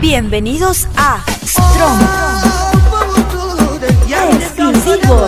Bienvenidos a Strong. Exclusivo